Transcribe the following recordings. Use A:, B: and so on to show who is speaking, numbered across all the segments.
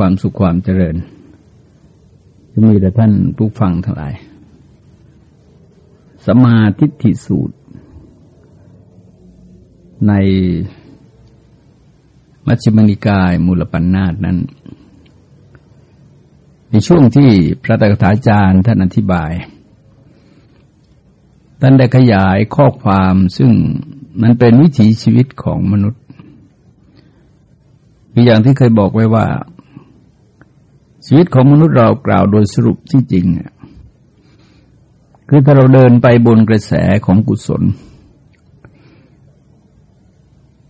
A: ความสุขความเจริญจะมีแต่ท่านผู้ฟังทั้งหลายสมาธิฏฐิสูตร ในมัชฌิมนิกายมูลปัญนาตนั้น ในช่วงที่พระตถาจารย์ท่านอธิบาย ท่านได้ขยายข้อความซึ่งมันเป็นวิถีชีวิตของมนุษย์ มีอย่างที่เคยบอกไว้ว่า ชีวิตของมนุษย์เรากล่าวโดยสรุปที่จริงคือถ้าเราเดินไปบนกระแสของกุศล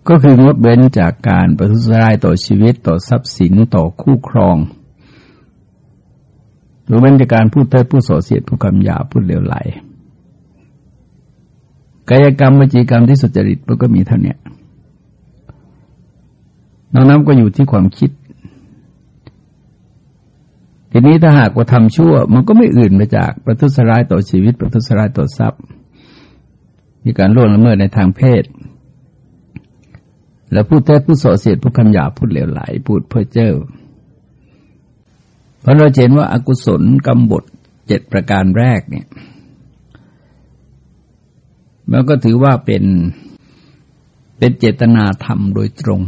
A: ก็คืองดเว้นจากการประทุษร้ายต่อชีวิตต่อทรัพย์สินต่อคู่ครองหรือเว้นจากการพูดเท็จพูดส่อเสียดพูดคำหยาพูดเลวไหลกายกรรมวจีกรรมที่สุจริตมันก็มีเท่านี้นอกนั้นก็อยู่ที่ความคิด ทีนี้ถ้าหากว่าทำชั่ว มันก็ไม่อื่นมาจากประทุษร้ายต่อชีวิต ประทุษร้ายต่อทรัพย์ มีการล่วงละเมิดในทางเพศ แล้วพูดแท้พูดส่อเสียดพูดคำหยาพูดเหลวไหล พูดเพ้อเจ้อเพราะเราเห็นว่าอากุศลกรรมบทเจ็ดประการแรกเนี่ยมันก็ถือว่าเป็นเป็นเจตนาธรรมโดยตรง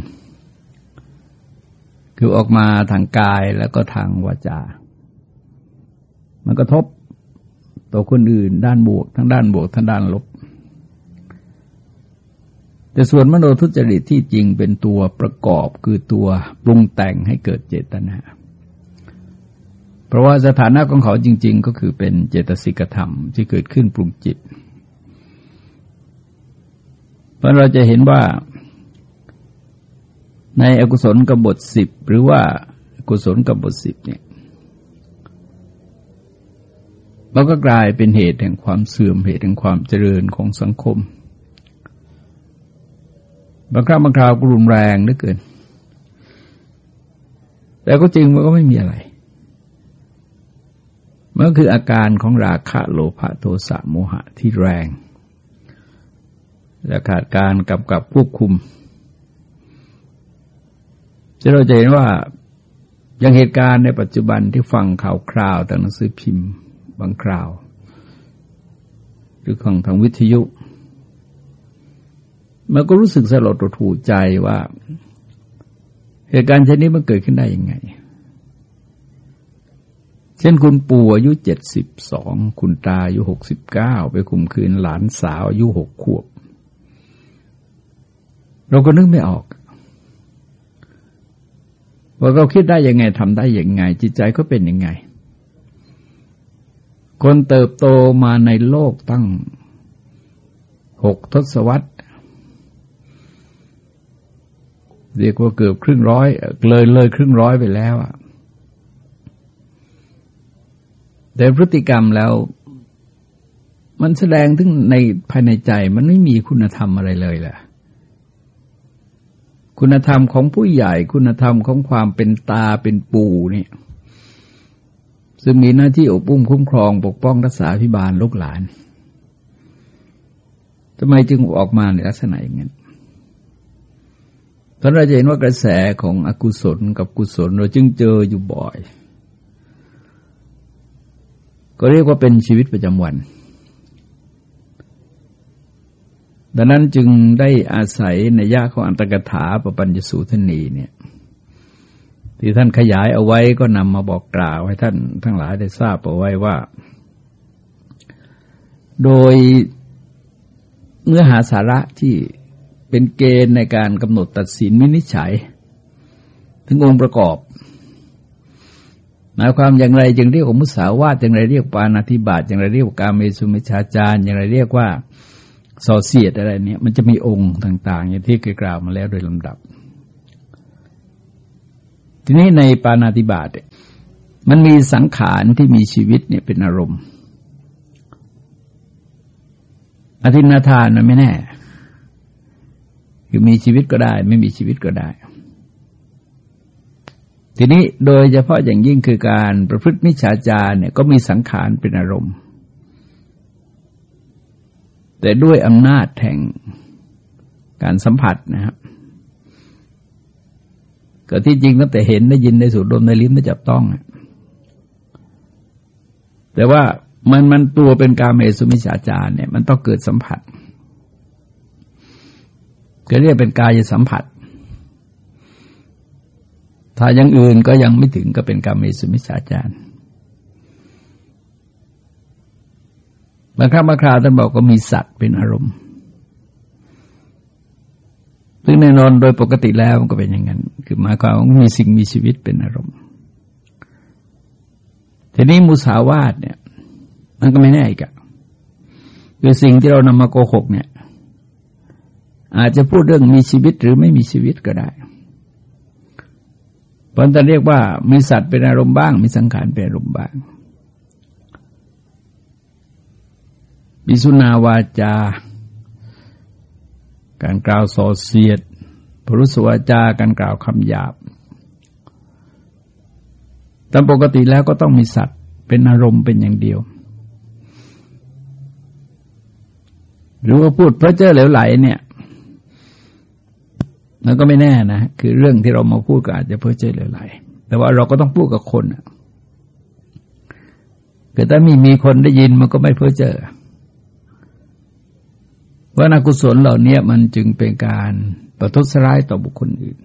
A: คือออกมาทางกายแล้วก็ทางวาจา มันกระทบต่อคนอื่น ด้านบวก ทั้งด้านบวกทั้งด้านลบ แต่ส่วนมโนทุจริตที่จริงเป็นตัวประกอบคือตัวปรุงแต่งให้เกิดเจตนา เพราะว่าสถานะของเขาจริง ๆ ก็คือเป็นเจตสิกธรรมที่เกิดขึ้นปรุงจิต เพราะเราจะเห็นว่า ในอกุศลกบฏสิบหรือว่ากุศลกบฏสิบเนี่ยมันก็กลายเป็นเหตุแห่งความเสื่อมเหตุแห่งความเจริญของสังคมบางครั้งบางคราวก็รุนแรงเหลือเกิน แต่ก็จริงมันก็ไม่มีอะไร มันก็คืออาการของราคะโลภะโทสะโมหะที่แรงและขาดการกำกับควบคุม จะเราจะเห็นว่าอย่างเหตุการณ์ในปัจจุบันที่ฟังข่าวคราวทางหนังสือพิมพ์บางคราว หรือของทางวิทยุ มันก็รู้สึกสลดหูใจว่า เหตุการณ์เช่นนี้มันเกิดขึ้นได้ยังไง เช่นคุณปู่อายุเจ็ดสิบสองคุณตาอายุหกสิบเก้าไปข่มขืนหลานสาวอายุหกขวบ เราก็นึกไม่ออก ว่าเราคิดได้ยังไงทำได้ยังไง จิตใจก็เป็นยังไง คนเติบโตมาในโลกตั้งหกทศวรรษเรียกว่าเกือบครึ่งร้อยเลยเลยครึ่งร้อยไปแล้วอะแต่พฤติกรรมแล้ว มันแสดงถึงในภายในใจมันไม่มีคุณธรรมอะไรเลยแหละ คุณธรรมของผู้ใหญ่ คุณธรรมของความเป็นตาเป็นปู่เนี่ยซึ่งมีหน้าที่อบอุ้มคุ้มครองปกป้องรักษาพิบาลลูกหลานทำไมจึงออกมาในลักษณะอย่างนั้นเพราะเราจะเห็นว่ากระแสของอกุศลกับกุศลเราจึงเจออยู่บ่อย ก็เรียกว่าเป็นชีวิตประจำวัน ดังนั้นจึงได้อาศัยในยาของอันตกถาปปัญญสูทนีเนี่ย ที่ท่านขยายเอาไว้ก็นำมาบอกกล่าวให้ท่านทั้งหลายได้ทราบเอาไว้ว่า โดยเนื้อหาสาระที่เป็นเกณฑ์ในการกำหนดตัดสินวินิจฉัย ถึงองค์ประกอบหมายความอย่างไรจึงเรียกว่ามุสาวาทอย่างไรเรียกปานาธิบาตอย่างไรเรียกการเมสุมิชาจารอย่างไรเรียกว่า สอเสียดอะไรเนี่ย มันจะมีองค์ต่าง ๆ อย่างที่เคยกล่าวมาแล้วโดยลำดับ ทีนี้ในปานาติบาตมันมีสังขารที่มีชีวิตเนี่ยเป็นอารมณ์ อธินาทานมันไม่แน่ คือมีชีวิตก็ได้ ไม่มีชีวิตก็ได้ ทีนี้โดยเฉพาะอย่างยิ่งคือการประพฤติมิจฉาจารเนี่ยก็มีสังขารเป็นอารมณ์ แต่ด้วยอำนาจแห่งการสัมผัสนะครับก็ที่จริงตั้งแต่เห็นได้ยินได้สูดดมในลิ้นได้จับต้องแต่ว่ามันมันตัวเป็นกาเมสุมิชาจารเนี่ย มันต้องเกิดสัมผัสก็เรียกเป็นกายสัมผัส ถ้ายังอื่นก็ยังไม่ถึงก็เป็นกาเมสุมิชาจาร์ บางครั้งบางคราวท่านบอกก็มีสัตว์เป็นอารมณ์ ซึ่งแน่นอนโดยปกติแล้วมันก็เป็นอย่างนั้น คือหมายความว่ามีสิ่งมีชีวิตเป็นอารมณ์ ทีนี้มุสาวาทเนี่ย มันก็ไม่แน่อีกอะคือสิ่งที่เรานำมาโกหกเนี่ย อาจจะพูดเรื่องมีชีวิตหรือไม่มีชีวิตก็ได้เพราะจะเรียกว่ามีสัตว์เป็นอารมณ์บ้าง มีสังขารเป็นอารมณ์บ้าง บิสุนาวาจา การกล่าวส่อเสียดพรุสวาจาการกล่าวคำหยาบ ตามปกติแล้วก็ต้องมีสัตว์เป็นอารมณ์เป็นอย่างเดียว หรือว่าพูดพระเจ้าเหลวไหลเนี่ยมันก็ไม่แน่นะ คือเรื่องที่เรามาพูดก็อาจจะเพ้อเจ้อเหลวไหล แต่ว่าเราก็ต้องพูดกับคนเกิดถ้ามีมีคนได้ยินมันก็ไม่เพ้อเจ้อ ว่านากุศลเหล่านี้มันจึงเป็นการประทุษร้ายต่อบุคคลอื่น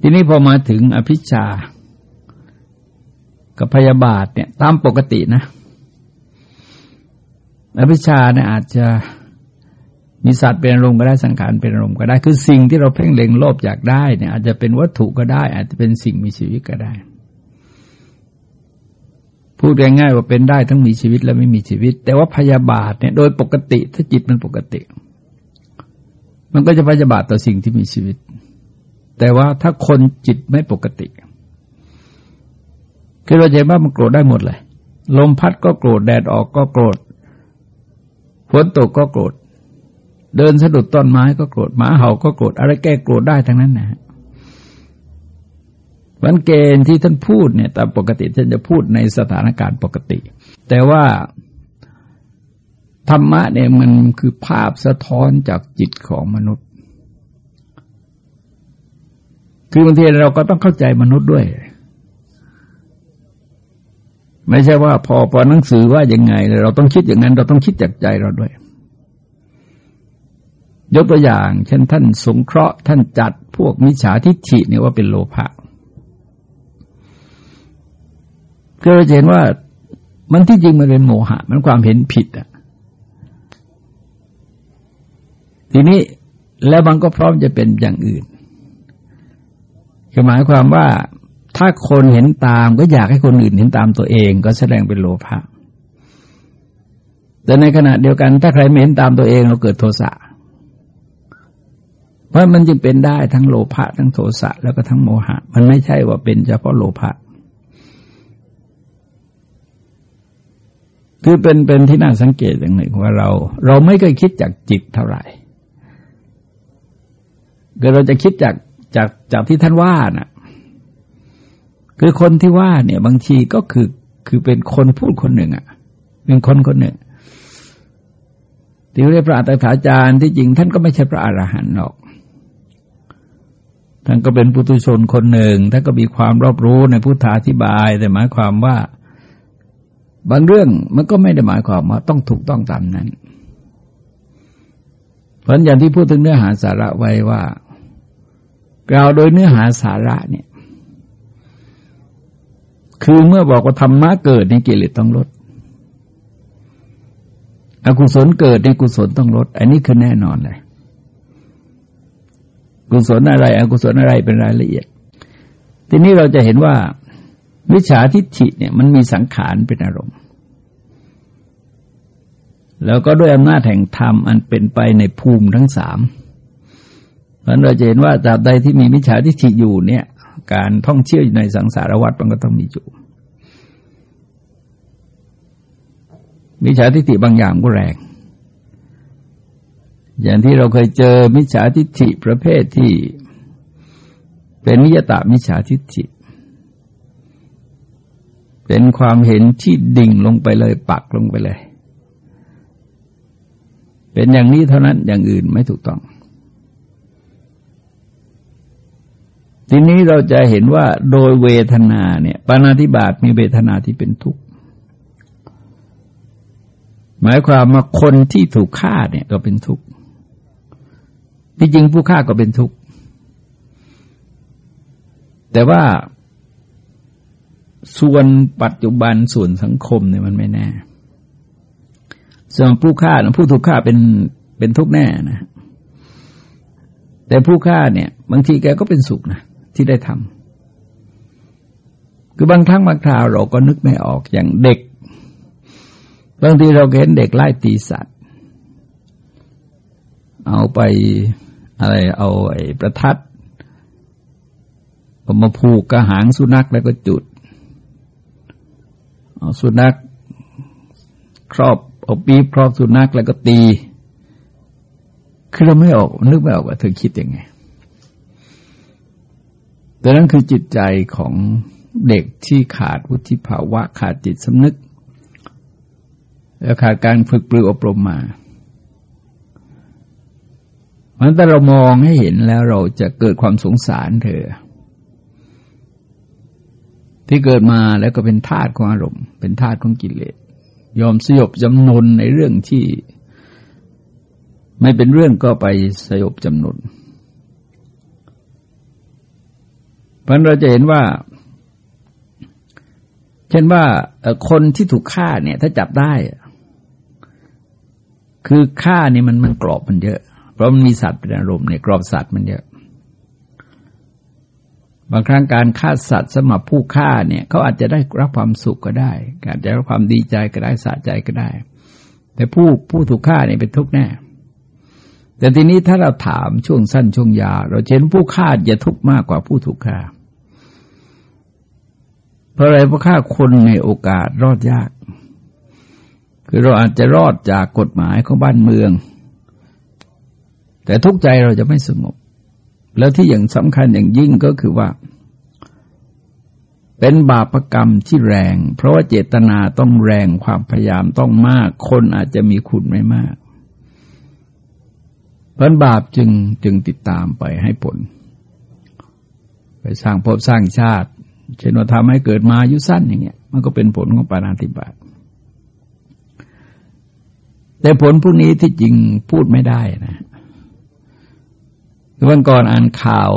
A: ทีนี้พอมาถึงอภิชากับพยาบาทเนี่ยตามปกตินะ อภิชาเนี่ยอาจจะมีสัตว์เป็นอารมณ์ก็ได้สังขารเป็นอารมณ์ก็ได้ คือสิ่งที่เราเพ่งเล็งโลภอยากได้เนี่ยอาจจะเป็นวัตถุก็ได้ อาจจะเป็นสิ่งมีชีวิตก็ได้ พูดง่ายๆว่าเป็นได้ทั้งมีชีวิตและไม่มีชีวิต แต่ว่าพยาบาทเนี่ยโดยปกติถ้าจิตมันปกติ มันก็จะพยาบาทต่อสิ่งที่มีชีวิต แต่ว่าถ้าคนจิตไม่ปกติคือเราจะว่ามันโกรธได้หมดเลย ลมพัดก็โกรธแดดออกก็โกรธฝนตกก็โกรธเดินสะดุดต้นไม้ก็โกรธหมาเห่าก็โกรธอะไรแก้โกรธได้ทั้งนั้นนะ วันเกณฑ์ที่ท่านพูดเนี่ยตามปกติท่านจะพูดในสถานการณ์ปกติ แต่ว่าธรรมะเนี่ยมันคือภาพสะท้อนจากจิตของมนุษย์ คือบางทีเราก็ต้องเข้าใจมนุษย์ด้วย ไม่ใช่ว่าพอพอหนังสือว่ายังไง เราต้องคิดอย่างนั้น เราต้องคิดจากใจเราด้วย ยกตัวอย่าง เช่นท่านสงเคราะห์ท่านจัดพวกมิจฉาทิฏฐิเนี่ยว่าเป็นโลภะ ก็เราเห็นว่ามันที่จริงมันเป็นโมหะ มันความเห็นผิดอะ ทีนี้แล้วมันก็พร้อมจะเป็นอย่างอื่นคือหมายความว่าถ้าคนเห็นตามก็อยากให้คนอื่นเห็นตามตัวเอง ก็แสดงเป็นโลภะแต่ในขณะเดียวกัน ถ้าใครไม่เห็นตามตัวเองเราเกิดโทสะ เพราะมันจึงเป็นได้ทั้งโลภะทั้งโทสะแล้วก็ทั้งโมหะ มันไม่ใช่ว่าเป็นเฉพาะโลภะ คือเป็นเป็นที่น่าสังเกตอย่างหนึ่งว่าเรา เราไม่เคยคิดจากจิตเท่าไหร่ก็เราจะคิดจากจากจากที่ท่านว่าน่ะ คือคนที่ว่าเนี่ย บางทีก็คือคือเป็นคนพูดคนหนึ่งอะ เป็นคนคนหนึ่งที่เรียกพระอัตถาจารย์ที่จริงท่านก็ไม่ใช่พระอรหันต์หรอก ท่านก็เป็นปุถุชนคนหนึ่งท่านก็มีความรอบรู้ในพุทธาธิบาย แต่หมายความว่า บางเรื่องมันก็ไม่ได้หมายความว่าต้องถูกต้องตามนั้น เพราะอย่างที่พูดถึงเนื้อหาสาระไว้ว่ากล่าวโดยเนื้อหาสาระเนี่ย คือเมื่อบอกว่าธรรมะเกิดในกิเลสต้องลด อกุศลเกิดในกุศลต้องลด อันนี้คือแน่นอนเลย กุศลอะไร อกุศลอะไรเป็นรายละเอียด ทีนี้เราจะเห็นว่า วิชาทิฏฐิเนี่ยมันมีสังขารเป็นอารมณ์ แล้วก็ด้วยอำนาจแห่งธรรมอันเป็นไปในภูมิทั้งสามเพราะเราจะเห็นว่าตราบใดที่มีมิจฉาทิฏฐิอยู่เนี่ย การท่องเที่ยวอยู่ในสังสารวัฏมันก็ต้องมีอยู่มิจฉาทิฏฐิบางอย่างก็แรง อย่างที่เราเคยเจอมิจฉาทิฏฐิประเภทที่เป็นนิยตามิจฉาทิฏฐิ เป็นความเห็นที่ดิ่งลงไปเลยปักลงไปเลย เป็นอย่างนี้เท่านั้นอย่างอื่นไม่ถูกต้อง ทีนี้เราจะเห็นว่าโดยเวทนาเนี่ยปานาธิบาตมีเวทนาที่เป็นทุกข์หมายความว่าคนที่ถูกฆ่าเนี่ยก็เป็นทุกข์ที่จริงผู้ฆ่าก็เป็นทุกข์แต่ว่า ส่วนปัจจุบันส่วนสังคมเนี่ยมันไม่แน่ ส่วนผู้ฆ่าผู้ถูกฆ่าเป็นเป็นทุกข์แน่นะ แต่ผู้ฆ่าเนี่ย บางทีแกก็เป็นสุขนะที่ได้ทำคือบางครั้งบางคราวเราก็นึกไม่ออกอย่างเด็ก บางทีเราเห็นเด็กไล่ตีสัตว์ เอาไปอะไรเอาไอ้ประทัดเอมาผูกกระหางสุนัขแล้วก็จุด เอาสุนัขครอบเอาปี๊บครอบสุนัขแล้วก็ตี คือเราไม่ออกนึกไม่ออกว่าเธอคิดยังไง แต่นั้นคือจิตใจของเด็กที่ขาดวุฒิภาวะ ขาดจิตสำนึก และขาดการฝึกปรืออบรมมาเพราะถ้าเรามองให้เห็นแล้วเราจะเกิดความสงสารเธอ ที่เกิดมาแล้วก็เป็นทาตุของอารมณ์ เป็นทาตุของกิเลส ยอมสยบจำนนในเรื่องที่ ไม่เป็นเรื่องก็ไปสยบจำนนเพราะเราจะเห็นว่า เช่นว่าคนที่ถูกฆ่าเนี่ย ถ้าจับได้ คือฆ่านี่มันมันกรอบมันเยอะ เพราะมันมีสัตว์เป็นอารมณ์เนี่ยกรอบสัตว์มันเยอะ บางครั้งการฆ่าสัตว์สำหรับผู้ฆ่าเนี่ยเขาอาจจะได้รับความสุขก็ได้อาจจะรับความดีใจก็ได้สะใจก็ได้ แต่ผู้ผู้ถูกฆ่าเนี่ยเป็นทุกข์แน่ แต่ทีนี้ถ้าเราถามช่วงสั้นช่วงยาวเราเห็นผู้ฆ่าจะทุกข์มากกว่าผู้ถูกฆ่า เพราะอะไรเพราะฆ่าคนในโอกาสรอดยาก คือเราอาจจะรอดจากกฎหมายของบ้านเมือง แต่ทุกใจเราจะไม่สงบ แล้วที่อย่างสำคัญอย่างยิ่งก็คือว่า เป็นบาปกรรมที่แรง เพราะว่าเจตนาต้องแรงความพยายามต้องมาก คนอาจจะมีคุณไม่มากเพราะบาปจึงจึงติดตามไปให้ผล ไปสร้างภพสร้างชาติ เช่นว่าทำให้เกิดมาอายุสั้นอย่างเงี้ย มันก็เป็นผลของปานาติบาตแต่ผลพวกนี้ที่จริงพูดไม่ได้นะ วันก่อนอ่านข่าว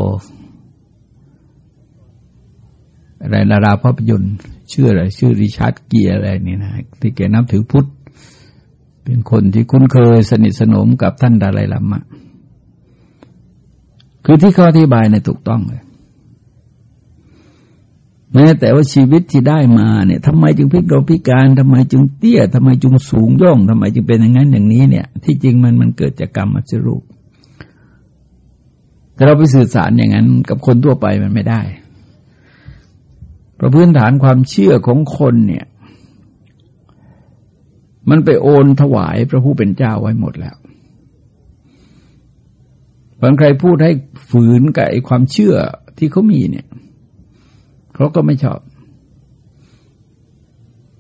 A: อะไรดาราภาพยนตร์ชื่ออะไรชื่อริชาร์ดเกียร์อะไรนี่นะที่แกนับถือพุทธ เป็นคนที่คุ้นเคยสนิทสนมกับท่านดาลัยลามะ คือที่เขาอธิบายในถูกต้องเลยแม้แต่ว่าชีวิตที่ได้มาเนี่ยทำไมจึงพิกลพิการทำไมจึงเตี้ยทำไมจึงสูงย่องทำไมจึงเป็นอย่างนั้นอย่างนี้เนี่ย ที่จริงมันมันเกิดจากกรรมมัจจุรูป แต่เราไปสื่อสารอย่างนั้นกับคนทั่วไปมันไม่ได้เพราะพื้นฐานความเชื่อของคนเนี่ย มันไปโอนถวายพระผู้เป็นเจ้าไว้หมดแล้วบางใครพูดให้ฝืนกับไอ้ความเชื่อที่เขามีเนี่ยเขาก็ไม่ชอบ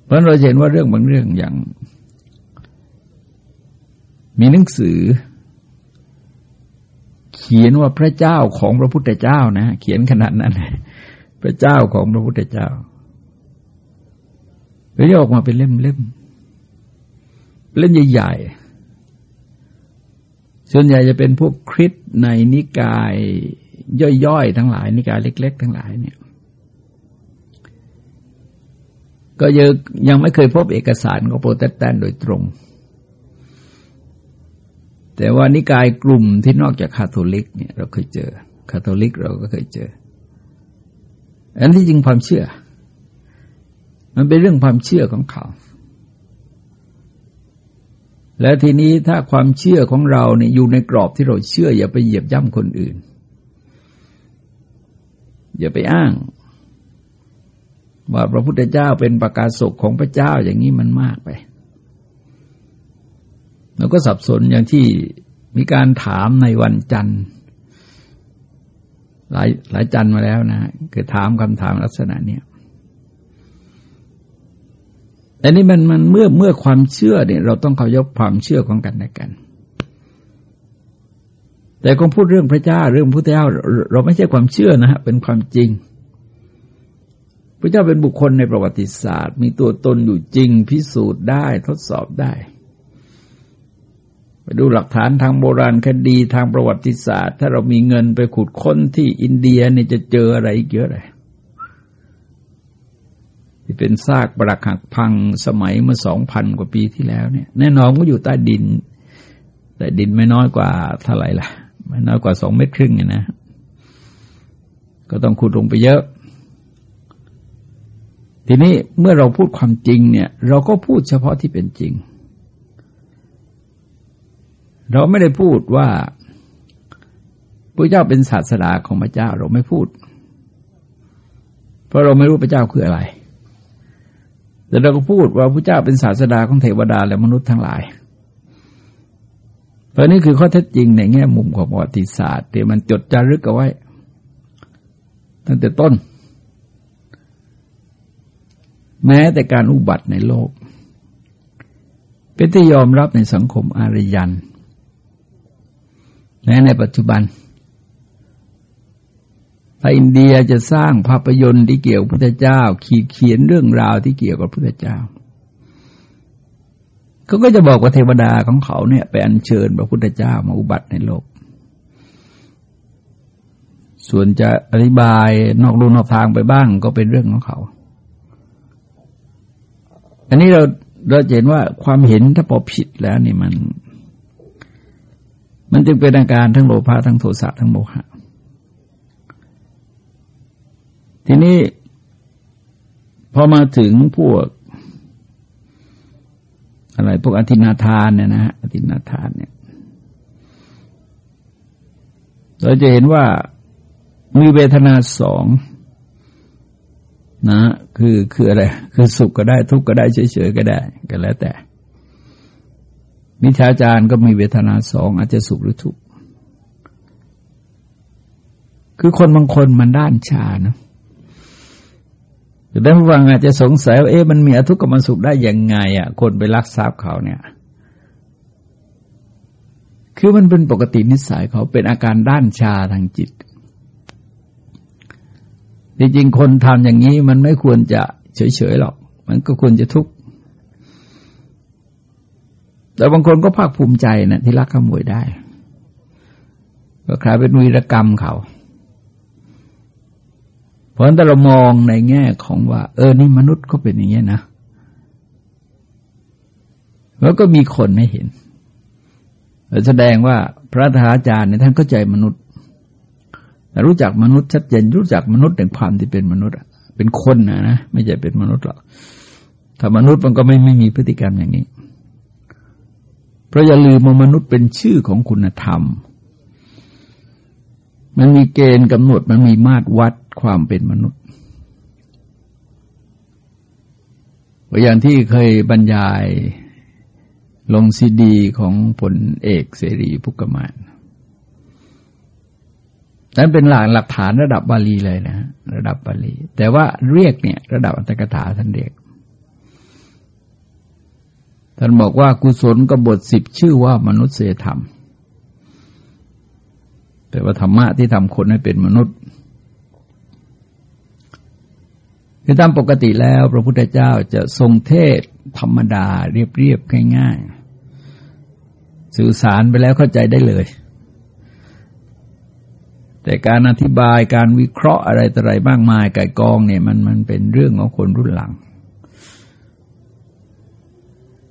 A: เพราะเราเห็นว่าเรื่องบางเรื่องอย่าง มีหนังสือ ขียนว่าพระเจ้าของพระพุทธเจ้านะ เขียนขนาดนั้น พระเจ้าของพระพุทธเจ้าแล้วออกมาเป็นเล่มๆเล่นใหญ่ๆ ส่วนใหญ่จะเป็นพวกคริสต์ในนิกายย่อยๆ ทั้งหลาย นิกายเล็ก ๆ ทั้งหลายเนี่ย ก็ยังยังไม่เคยพบเอกสารของโปรเตสแตนต์โดยตรง แต่ว่านิกายกลุ่มที่นอกจากคาทอลิกเนี่ยเราเคยเจอคาทอลิกเราก็เคยเจอ อันที่จริงความเชื่อ มันเป็นเรื่องความเชื่อของเขา แล้วทีนี้ถ้าความเชื่อของเราเนี่ยอยู่ในกรอบที่เราเชื่อ อย่าไปเหยียบย่ำคนอื่น อย่าไปอ้าง ว่าพระพุทธเจ้าเป็นประกาศศกของพระเจ้าอย่างนี้มันมากไป เราก็สับสนอย่างที่มีการถามในวันจันทร์ หลายหลายจันทร์มาแล้วนะคือถามคำถามลักษณะเนี้ยแต่นี่มันมันเมื่อเมื่อความเชื่อเนี่ย เราต้องเคารพความเชื่อของกันและกัน แต่คงพูดเรื่องพระเจ้าเรื่องพุทธเจ้า เราไม่ใช่ความเชื่อนะฮะเป็นความจริงพระเจ้าเป็นบุคคลในประวัติศาสตร์ มีตัวตนอยู่จริงพิสูจน์ได้ทดสอบได้ ไปดูหลักฐานทางโบราณคดีทางประวัติศาสตร์ ถ้าเรามีเงินไปขุดค้นที่อินเดียเนี่ยจะเจออะไรอีกเยอะเลยที่เป็นซากปรักหักพังสมัยเมื่อสองพันกว่าปีที่แล้วเนี่ย แน่นอนก็อยู่ใต้ดิน แต่ดินไม่น้อยกว่าเท่าไหร่ล่ะ ไม่น้อยกว่าสองเมตรครึ่งนะ ก็ต้องขุดลงไปเยอะ ทีนี้เมื่อเราพูดความจริงเนี่ย เราก็พูดเฉพาะที่เป็นจริง เราไม่ได้พูดว่าพระเจ้าเป็นศาสดาของพระเจ้าเราไม่พูด เพราะเราไม่รู้พระเจ้าคืออะไร แต่เราก็พูดว่าพระเจ้าเป็นศาสดาของเทวดาและมนุษย์ทั้งหลายตอนนี้คือข้อเท็จจริงในแง่มุมของประวัติศาสตร์ที่มันจดจารึกเอาไว้ ตั้งแต่ต้น แม้แต่การอุบัติในโลก เป็นที่ยอมรับในสังคมอารยัน แม้ในปัจจุบันถ้าอินเดียจะสร้างภาพยนตร์ที่เกี่ยวกับพระเจ้า ขีดเขียนเรื่องราวที่เกี่ยวกับพระเจ้าเขาก็จะบอกว่าเทวดาของเขาเนี่ยไปอัญเชิญพระพุทธเจ้ามาอุบัติในโลก ส่วนจะอธิบายนอกรูนอกทางไปบ้างก็เป็นเรื่องของเขา อันนี้เราเราเห็นว่าความเห็นถ้าพอผิดแล้วนี่มัน จึงเป็นอาการทั้งโลภะทั้งโทสะทั้งโมหะ ทีนี้พอมาถึงพวก อะไรพวกอธินาทานเนี่ยนะฮะอธินาทานเนี่ยเราจะเห็นว่ามีเวทนาสองนะ คือคืออะไร คือสุขก็ได้ทุกข์ก็ได้เฉยๆก็ได้ ก็แล้วแต่ มิชาจารย์ก็มีเวทนาสองอาจจะสุขหรือทุกข์คือคนบางคนมันด้านชานะแต่ท่านฟังอาจจะสงสัยว่าเอ๊ะมันมีอทุกขมสุขได้ยังไงอะ คนไปลักทรัพย์เขาเนี่ย คือมันเป็นปกตินิสัยเขาเป็นอาการด้านชาทางจิตจริงๆคนทำอย่างนี้มันไม่ควรจะเฉยๆหรอก มันก็ควรจะทุกข์ แต่บางคนก็ภาคภูมิใจนะที่รักขโมยได้ ก็คลายเป็นวีรกรรมเขา เพราะฉะนั้นเรามองในแง่ของว่า เออนี่มนุษย์ก็เป็นอย่างนี้นะ แล้วก็มีคนไม่เห็น แสดงว่าพระธาจารย์เนี่ยท่านเข้าใจมนุษย์รู้จักมนุษย์ชัดเจนรู้จักมนุษย์ในความที่เป็นมนุษย์เป็นคนนะนะไม่ใช่เป็นมนุษย์หรอกถ้ามนุษย์มันก็ไม่ไม่มีพฤติกรรมอย่างนี้ เพราะอย่าลืมว่ามนุษย์เป็นชื่อของคุณธรรม มันมีเกณฑ์กำหนดมันมีมาตรวัดความเป็นมนุษย์อย่างที่เคยบรรยายลงซีดีของผลเอกเสรีพุกมานนั้นเป็นหลักหลักฐานระดับบาลีเลยนะระดับบาลี แต่ว่าเรียกเนี่ย ระดับอัตถกถาท่านเรียก ท่านบอกว่ากุศลกบทสิบชื่อว่ามนุษยธรรมแปลว่าธรรมะที่ทำคนให้เป็นมนุษย์คือตามปกติแล้วพระพุทธเจ้าจะทรงเทศธรรมดาเรียบๆง่ายๆ สื่อสารไปแล้วเข้าใจได้เลย แต่การอธิบายการวิเคราะห์อะไรต่ออะไรบ้างมายไก่กองเนี่ยมันมันเป็นเรื่องของคนรุ่นหลัง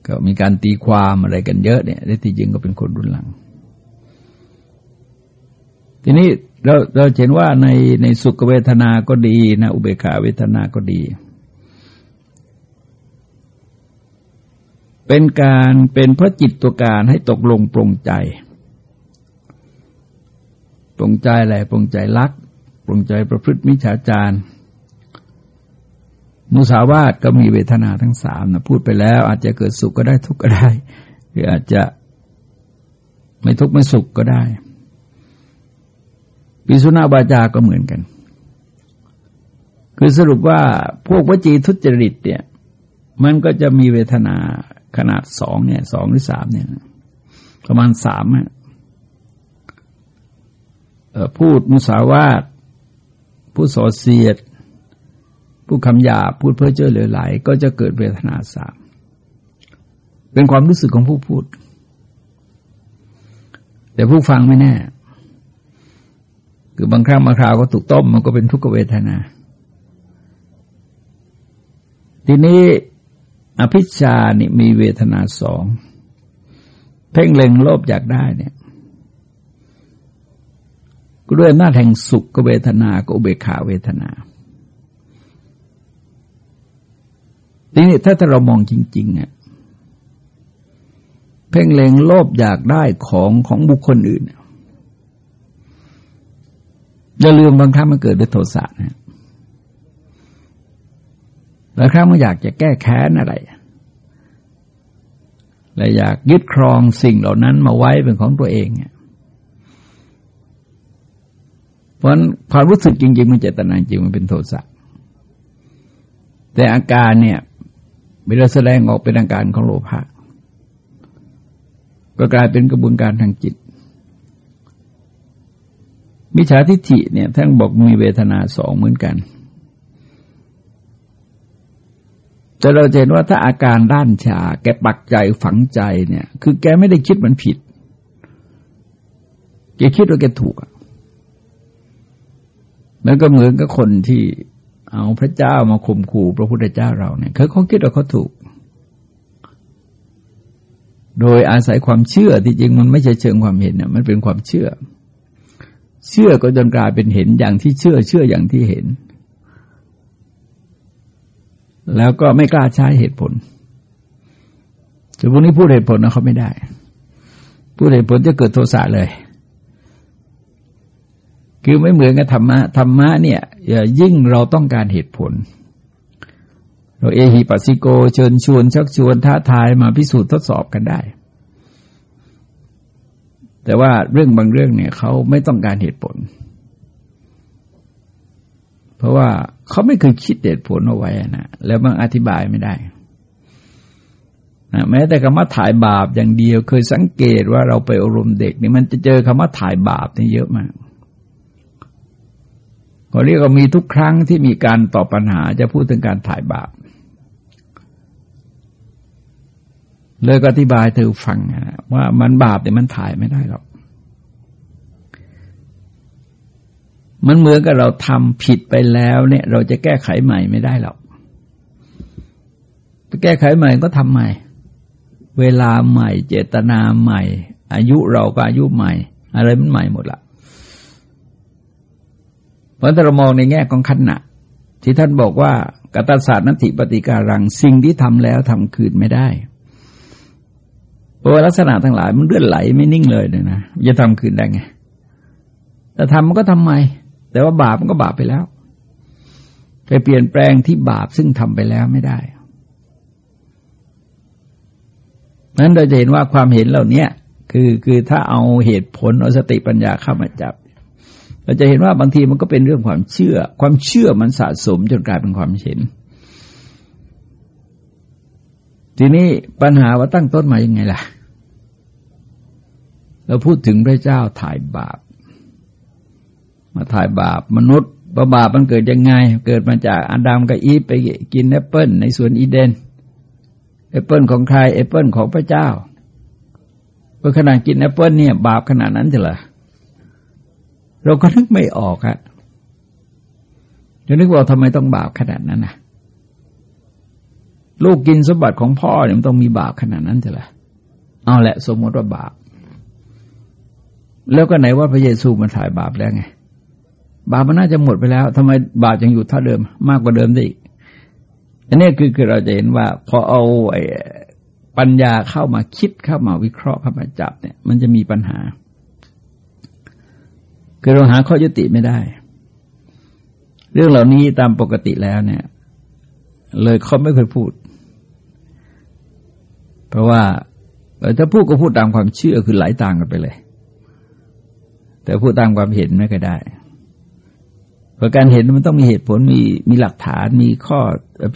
A: ก็มีการตีความอะไรกันเยอะเนี่ยแต่ที่จริงก็เป็นคนรุ่นหลัง ทีนี้เราเราเห็นว่าในในสุขเวทนาก็ดีนะอุเบกขาเวทนาก็ดี เป็นการเป็นพระจิตตัวการให้ตกลงปรงใจ ปรงใจอะไรปรงใจรัก ปรงใจประพฤติมิจฉาจาร์ มุสาวาทก็มีเวทนาทั้งสามนะพูดไปแล้ว อาจจะเกิดสุขก็ได้ทุกข์ก็ได้ หรืออาจจะไม่ทุกข์ไม่สุขก็ได้ปิสุนาบาจาก็เหมือนกัน คือสรุปว่าพวกวจีทุจริตเนี่ย มันก็จะมีเวทนาขนาดสองเนี่ยสองหรือสามเนี่ยประมาณสามพูดมุสาวาทพูดส่อเสียด พูดคำหยาพูดเพื่อเจอเหลือไหล ก็จะเกิดเวทนาสามเป็นความรู้สึกของผู้พูด แต่ผู้ฟังไม่แน่ คือบางครั้งบางคราวก็ถูกต้มมันก็เป็นทุกขเวทนา ทีนี้อภิชานี่มีเวทนาสองเพ่งเล็งโลภอยากได้เนี่ยก็ด้วยอำนาแห่งสุขก็เวทนาก็อุเบกขาเวทนา ทีนี้ถ้าเรามองจริงๆอะเพ่งเล็งโลภอยากได้ของของบุคคลอื่นอย่าลืมบางครั้งมันเกิดด้วยโทสะนะบางครั้งมันอยากจะแก้แค้นอะไรและอยากยึดครองสิ่งเหล่านั้นมาไว้เป็นของตัวเองเนี่ยเพราะความรู้สึกจริง ๆ มันเจตนาจริงมันเป็นโทสะแต่อาการเนี่ย เวลาแสดงออกเป็นอาการของโลภะก็กลายเป็นกระบวนการทางจิต มิจฉาทิฏฐิเนี่ยท่านบอกมีเวทนาสองเหมือนกัน แต่เราเห็นว่าถ้าอาการด้านชา แกปักใจฝังใจเนี่ย คือแกไม่ได้คิดมันผิด แกคิดว่าแกถูก แล้วก็เหมือนกับคนที่ เอาพระเจ้ามาข่มขู่พระพุทธเจ้าเราเนี่ยเขาเขาคิดว่าเขาถูก โดยอาศัยความเชื่อที่จริงมันไม่ใช่เชิงความเห็นนี่ยมันเป็นความเชื่อ เชื่อก็จนกลายเป็นเห็นอย่างที่เชื่อเชื่ออย่างที่เห็น แล้วก็ไม่กล้าใช้เหตุผลแต่พวกนี้พูดเหตุผลนะเขาไม่ได้ พูดเหตุผลจะเกิดโทสะเลย คือไม่เหมือนกับธรรมะธรรมะเนี่ยยิ่งเราต้องการเหตุผล เราเอหิปัสสิโกเชิญชวนชักชวนท้าทายมาพิสูจน์ทดสอบกันได้ แต่ว่าเรื่องบางเรื่องเนี่ยเขาไม่ต้องการเหตุผล เพราะว่าเขาไม่เคยคิดเหตุผลเอาไว้นะแล้วบางอธิบายไม่ได้แม้แต่คำว่าถ่ายบาปอย่างเดียว เคยสังเกตว่าเราไปอบรมเด็กนี่มันจะเจอคำว่าถ่ายบาปนี่เยอะมาก เขาเรียกว่ามีทุกครั้งที่มีการตอบปัญหาจะพูดถึงการถ่ายบาปเลยก็อธิบายเธอฟังว่ามันบาปแต่มันถ่ายไม่ได้หรอก มันเหมือนกับเราทำผิดไปแล้วเนี่ย เราจะแก้ไขใหม่ไม่ได้หรอกแก้ไขใหม่ก็ทำใหม่ เวลาใหม่ เจตนาใหม่ อายุเราก็อายุใหม่ อะไรมันใหม่หมดละ เพราะถ้าเรามองในแง่ของขณะที่ท่านบอกว่ากตศาสตร์นัตถิปฏิการังสิ่งที่ทำแล้วทำคืนไม่ได้เพราะลักษณะทั้งหลายมันเลื่อนไหลไม่นิ่งเลยเนี่ยนะจะทำคืนได้ไงแต่ทำมันก็ทำไม แต่ว่าบาปมันก็บาปไปแล้วไปเปลี่ยนแปลงที่บาปซึ่งทำไปแล้วไม่ได้นั้นเราจะเห็นว่าความเห็นเหล่านี้คือคือถ้าเอาเหตุผลเอาสติปัญญาเข้ามาจับ เราจะเห็นว่าบางทีมันก็เป็นเรื่องความเชื่อ ความเชื่อมันสะสมจนกลายเป็นความเห็น ทีนี้ปัญหาว่าตั้งต้นมายังไงล่ะ เราพูดถึงพระเจ้าถ่ายบาป มาถ่ายบาปมนุษย์บาปมันเกิดยังไง เกิดมาจากอาดัมกับอีฟไปกินแอปเปิลในสวนอีเดนแอปเปิลของใครแอปเปิลของพระเจ้าเพราะขนาดกินแอปเปิลเนี่ยบาปขนาดนั้นเชียวเหรอ เราก็นึกไม่ออกอะจะนึกว่าทำไมต้องบาปขนาดนั้นนะลูกกินสมบัติของพ่อเนี่ยมันต้องมีบาปขนาดนั้นจะละเอาแหละ สมมติว่าบาป แล้วก็ไหนว่าพระเยซูมันไถ่บาปแล้วไง บาปมันน่าจะหมดไปแล้วทำไมบาปยังอยู่เท่าเดิม มากกว่าเดิมได้อีกอันนี้คือคือเราจะเห็นว่า พอเอาไอ้ปัญญาเข้ามาคิดเข้ามาวิเคราะห์เข้ามาจับเนี่ย มันจะมีปัญหา คือเราหาข้อยุติไม่ได้ เรื่องเหล่านี้ตามปกติแล้วเนี่ย เลยเขาไม่เคยพูด เพราะว่าถ้าพูดก็พูดตามความเชื่อคือหลายต่างกันไปเลย แต่พูดตามความเห็นไม่เคยได้เพราะการเห็นมันต้องมีเหตุผลมีมีหลักฐานมีข้อ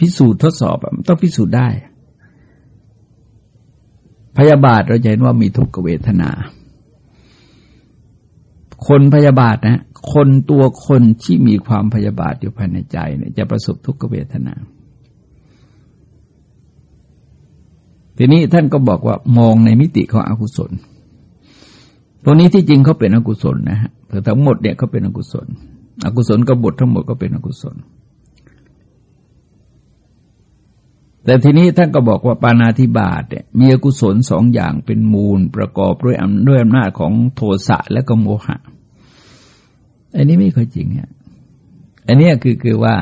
A: พิสูจน์ทดสอบมันต้องพิสูจน์ได้ พยาบาทเราจะเห็นว่ามีทุกขเวทนา คนพยาบาทนะคนตัวคนที่มีความพยาบาทอยู่ภายในใจเนี่ยจะประสบทุกขเวทนา ทีนี้ท่านก็บอกว่ามองในมิติของอกุศลตรงนี้ที่จริงเขาเป็นอกุศลนะฮะแต่ทั้งหมดเนี่ยเขาเป็นอกุศล อกุศลกบฏทั้งหมดก็เป็นอกุศล แต่ทีนี้ท่านก็บอกว่าปานาธิบาตเนี่ยมีอกุศลสองอย่างเป็นมูลประกอบด้วยอำด้วยอำนาจของโทสะและก็โมหะ อันนี้ไม่ค่อยจริงเนี่ยอันนี้คือคือว่า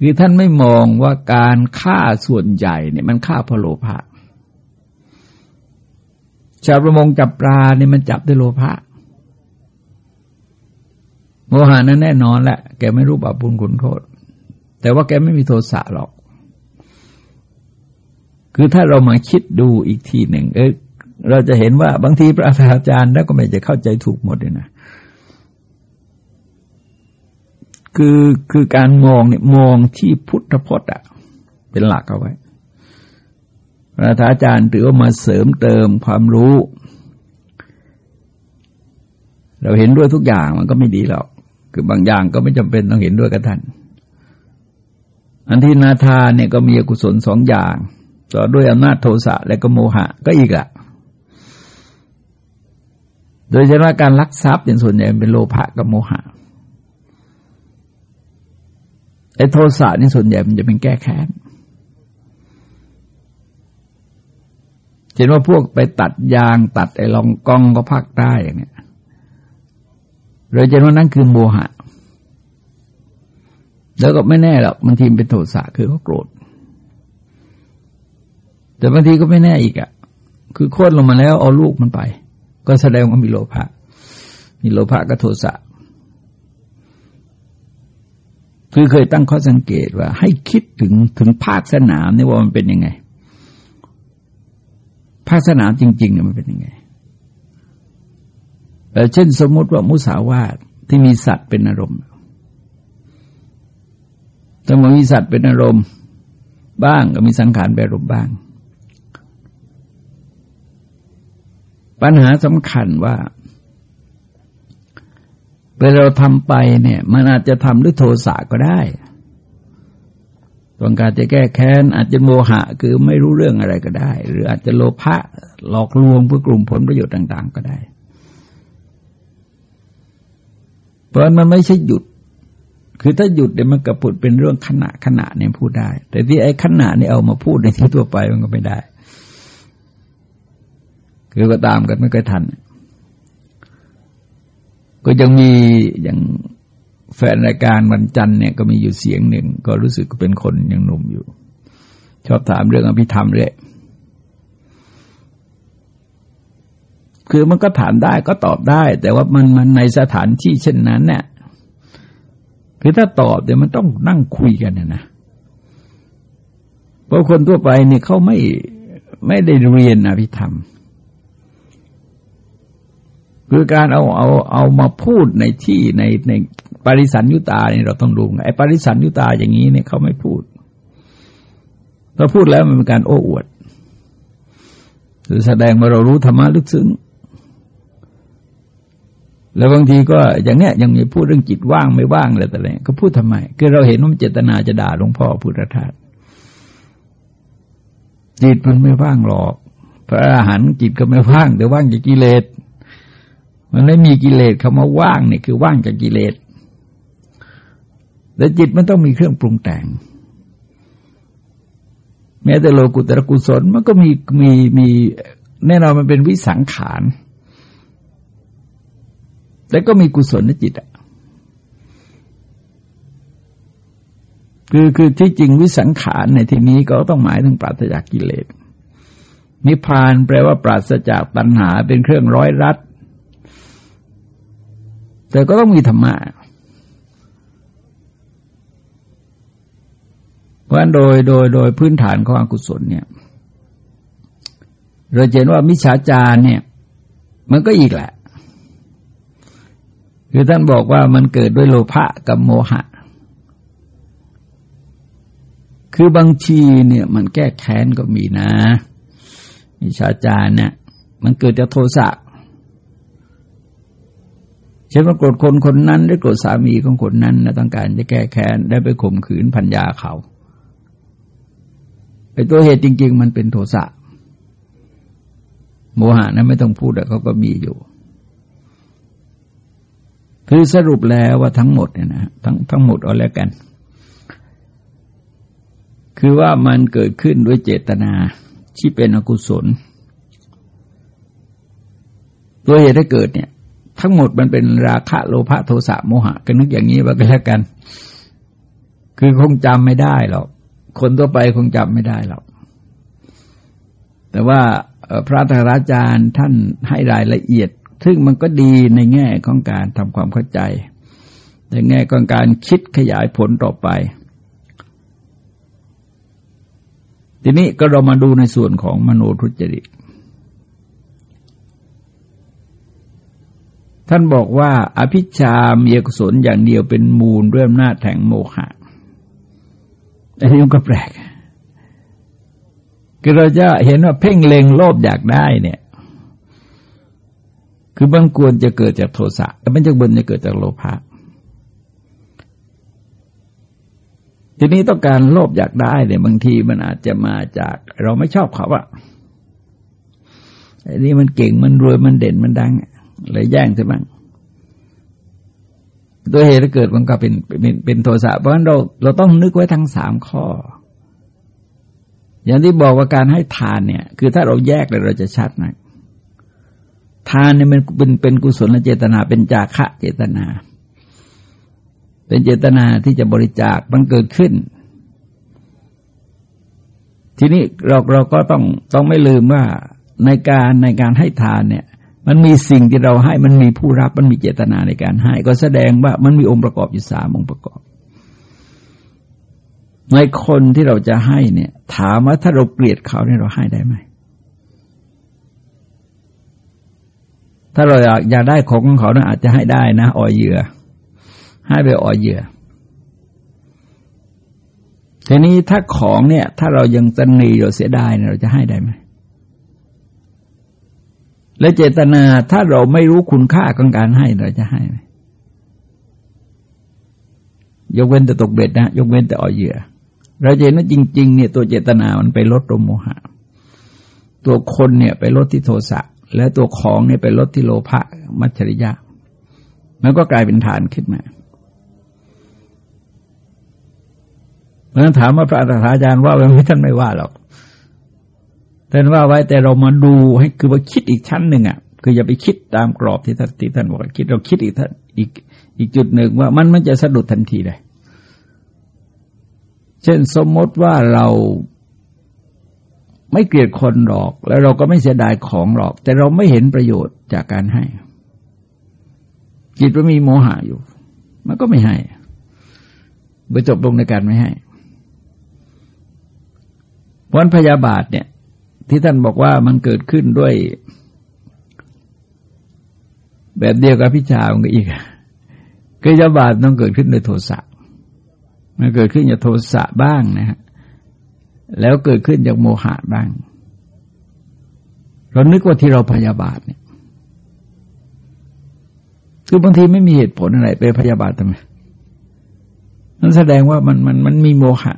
A: คือท่านไม่มองว่าการฆ่าส่วนใหญ่เนี่ยมันฆ่าพโลภะชาวประมงจับปลาเนี่ยมันจับด้วยโลภะโมหานั้นแน่นอนแหละแกไม่รู้บาปบุญคุณโทษ แต่ว่าแกไม่มีโทสะหรอก คือถ้าเรามาคิดดูอีกทีหนึ่งเออเราจะเห็นว่าบางทีพระอาจารย์แล้วก็ไม่จะเข้าใจถูกหมดเลยนะ คือคือการมองเนี่ยมองที่พุทธพจน์อะเป็นหลักเอาไว้ พระอาจารย์ถือว่ามาเสริมเติมความรู้ เราเห็นด้วยทุกอย่างมันก็ไม่ดีหรอก คือบางอย่างก็ไม่จำเป็นต้องเห็นด้วยกับท่าน อันที่นาทานเนี่ยก็มีอกุศลสองอย่าง ต่อด้วยอำนาจโทสะและก็โมหะก็อีกอะโดยเฉพาะการลักทรัพย์เป็นส่วนใหญ่เป็นโลภะกับโมหะไอ้โทสะนี่ส่วนใหญ่มันจะเป็นแก้แค้นเช่นว่าพวกไปตัดยางตัดไอ้ลองกองก็ภาคใต้อย่างเนี้ยเราจะว่านั่นคือโมหะ แล้วก็ไม่แน่หรอกบางทีเป็นโทสะคือเขาโกรธ แต่บางทีก็ไม่แน่อีกอะ่ะ คือโค่นลงมาแล้วเอาลูกมันไป ก็แสดงว่ามีโลภะ มีโลภะกับโทสะ คือเคยตั้งข้อสังเกตว่า ให้คิดถึงถึงภาคสนามนี่ว่ามันเป็นยังไง ภาคสนามจริงๆเนี่ยมันเป็นยังไงเช่นสมมติว่ามุสาวาทที่มีสัตว์เป็นอารมณ์ถ้ามันมีสัตว์เป็นอารมณ์ บ้างก็มีสังขารเป็นอารมณ์บ้าง ปัญหาสำคัญว่าเวลาเราทำไปเนี่ย มันอาจจะทำด้วยโทสะก็ได้ต้องการจะแก้แค้น อาจจะโมหะ คือไม่รู้เรื่องอะไรก็ได้ หรืออาจจะโลภะหลอกลวงเพื่อกลุ่มผลประโยชน์ต่าง ๆ ก็ได้ เพราะมันไม่ใช่หยุด คือถ้าหยุดเดี๋ยวมันกระปุดเป็นเรื่องขณะขณะเนี่ยพูดได้ แต่ที่ไอ้ขณะนี่เอามาพูดในที่ทั่วไปมันก็ไม่ได้ คือก็ตามกันไม่ค่อยทัน ก็ยังมีอย่างแฟนรายการวันจันทร์เนี่ยก็มีอยู่เสียงหนึ่ง ก็รู้สึกเป็นคนยังหนุ่มอยู่ ชอบถามเรื่องอภิธรรมเลยคือมันก็ถามได้ก็ตอบได้ แต่ว่ามันมันในสถานที่เช่นนั้นเนี่ยคือถ้าตอบเดี๋ยวมันต้องนั่งคุยกันนะนะเพราะคนทั่วไปเนี่ยเขาไม่ไม่ได้เรียนอภิธรรม คือการเอาเอาเอามาพูดในที่ในในปริสันยุตาเนี่ยเราต้องดูไอ้ปริสันยุตาอย่างนี้เนี่ยเขาไม่พูดเราพูดแล้วมันเป็นการโอ้อวดคือแสดงว่าเรารู้ธรรมะลึกซึ้งแล้วบางทีก็อย่างเนี้ยยังมีพูดเรื่องจิตว่างไม่ว่างอะไรแต่อะไรก็พูดทำไม คือเราเห็นว่าเจตนาจะด่าหลวงพ่อพุทธทาสจิตมันไม่ว่างหรอกพระอรหันต์จิตก็ไม่ว่างแต่ว่างจากกิเลส มันไม่มีกิเลสคำว่าว่างเนี่ยคือว่างจากกิเลสแต่จิตมันต้องมีเครื่องปรุงแต่ง แม้แต่โลกุตระกุศลมันก็มีมีมีแน่นอนมันเป็นวิสังขารแต่ก็มีกุศลในจิตอะคือคือที่จริงวิสังขารในที่นี้ก็ต้องหมายถึงปราศจากกิเลสนิพพานแปลว่าปราศจากตัณหาเป็นเครื่องร้อยรัด แต่ก็ต้องมีธรรมะเพราะฉะนั้นโดยโดยโดยพื้นฐานของอกุศลเนี่ย เราเห็นว่ามิจฉาจารเนี่ย มันก็อีกแหละ คือท่านบอกว่ามันเกิดด้วยโลภะกับโมหะ คือบางทีเนี่ย มันแก้แค้นก็มีนะมิจฉาจารเนี่ย มันเกิดจากโทสะเช่นว่าโกรธคนคนนั้นได้โกรธสามีของคนนั้นนะต้องการจะแก้แค้นได้ไปข่มขืนพัญญาเขาไอ้ตัวเหตุจริง ๆ มันเป็นโทสะโมหะนั้นไม่ต้องพูดแต่เขาก็มีอยู่ คือสรุปแล้วว่าทั้งหมดเนี่ยนะทั้งทั้งหมดเอาแล้วกัน คือว่ามันเกิดขึ้นด้วยเจตนาที่เป็นอกุศล ตัวเหตุให้เกิดเนี่ย ทั้งหมดมันเป็นราคะโลภะโทสะโมหะก็นึกอย่างนี้ว่าก็แล้วกัน คือคงจำไม่ได้หรอกคนทั่วไปคงจำไม่ได้หรอกแต่ว่าพระธราจารย์ท่านให้รายละเอียด ซึ่งมันก็ดีในแง่ของการทำความเข้าใจ ในแง่ของการคิดขยายผลต่อไป ทีนี้ก็เรามาดูในส่วนของมโนทุจริต ท่านบอกว่า อภิชามีกุศลอย่างเดียวเป็นมูลด้วยอำนาจแห่งโมหะอันนี้ก็แปลกคือเราจะเห็นว่าเพ่งเล็งโลภอยากได้เนี่ย คือบางควรจะเกิดจากโทสะแต่ไม่จะบนจะเกิดจากโลภะทีนี้ต้องการโลภอยากได้เนี่ยบางทีมันอาจจะมาจาก เราไม่ชอบเขาอะไอ้นี่มันเก่งมันรวยมันเด่นมันดัง เลยแย่งใช่ไหมตัวเหตุที่เกิดมันก็เป็นเป็นเป็นโทสะเพราะฉะนั้นเราเราต้องนึกไว้ทั้งสามข้อ อย่างที่บอกว่าการให้ทานเนี่ย คือถ้าเราแยกเลยเราจะชัดนะทานเนี่ยมันเป็นเป็นกุศลเจตนา เป็นจาคะเจตนา เป็นเจตนาที่จะบริจาคมันเกิดขึ้น ทีนี้เราเราก็ต้องต้องไม่ลืมว่าในการในการให้ทานเนี่ย มันมีสิ่งที่เราให้มันมีผู้รับมันมีเจตนาในการให้ ก็แสดงว่ามันมีองค์ประกอบอยู่สามองค์ประกอบในคนที่เราจะให้เนี่ย ถามว่าถ้าเราเกลียดเขาเนี่ยเราให้ได้ไหมถ้าเราอยากอยากได้ของของเขาเนี่ยอาจจะให้ได้นะอ่อยเหยื่อ ให้ไปอ่อยเหยื่อทีนี้ถ้าของเนี่ย ถ้าเรายังตันนีเราเสียดายเราจะให้ได้ไหม และเจตนาถ้าเราไม่รู้คุณค่าของการให้เราจะให้ไหมยกเว้นแต่ตกเบ็ดนะยกเว้นแต่อ่อยเหยื่อ เราเห็นว่าจริง ๆ เนี่ยตัวเจตนามันไปลดโมหะ ตัวคนเนี่ยไปลดที่โทสะและตัวของเนี่ยไปลดที่โลภะมัจฉริยะ มันก็กลายเป็นฐานขึ้นมาเพราะนั้นถามว่าพระอาจารย์ว่าไว้ไม่ท่านไม่ว่าหรอก ท่านว่าไว้แต่เรามาดูให้คือว่าคิดอีกชั้นหนึ่งอะ คืออย่าไปคิดตามกรอบที่ท่านที่ท่านบอกคิดเราคิดอีกท่านอีกอีกจุดหนึ่งว่ามันมันจะสะดุดทันทีเลยเช่นสมมติว่าเราไม่เกลียดคนหรอก แล้วเราก็ไม่เสียดายของหรอก แต่เราไม่เห็นประโยชน์จากการให้ จิตมันมีโมหะอยู่ มันก็ไม่ให้ไปจบลงในการไม่ให้วันพยาบาทเนี่ย ที่ท่านบอกว่ามันเกิดขึ้นด้วย แบบเดียวกับพิชามันก็อีกคือยาบาทต้องเกิดขึ้นโดยโทสะมันเกิดขึ้นจากโทสะบ้างนะฮะแล้วเกิดขึ้นจากโมหะบ้าง เรานึกว่าที่เราพยาบาทเนี่ยคือบางทีไม่มีเหตุผลอะไรไปพยาบาททำไมนั่นแสดงว่ามันมันมันมีโมหะ